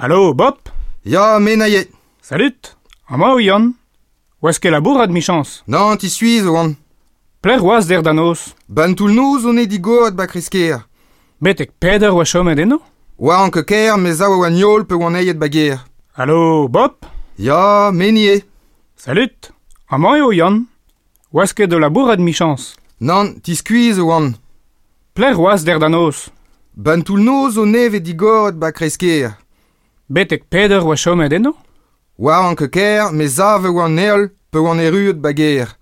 Allo, Bob Ya, menaie. Salut Amañ o an Oa ket labourat mi chans Nan, ti suiz o an. Pler oaz der da Ban tout noz on e ad ba kresker. Betek peder oa chomet eno Oa an keker, mez a oa niol pe oan eiet bager. Allo, Bob Ya, menie. Salut Amañ eo Yann Oa ket de labourat mi chans Nan, ti skuiz o an. Pler oaz der da Ban tout noz on e ve ad ba kresker. Betek peder oa chomet eno? War an keker, me zave oan eol, pe oan erud bager.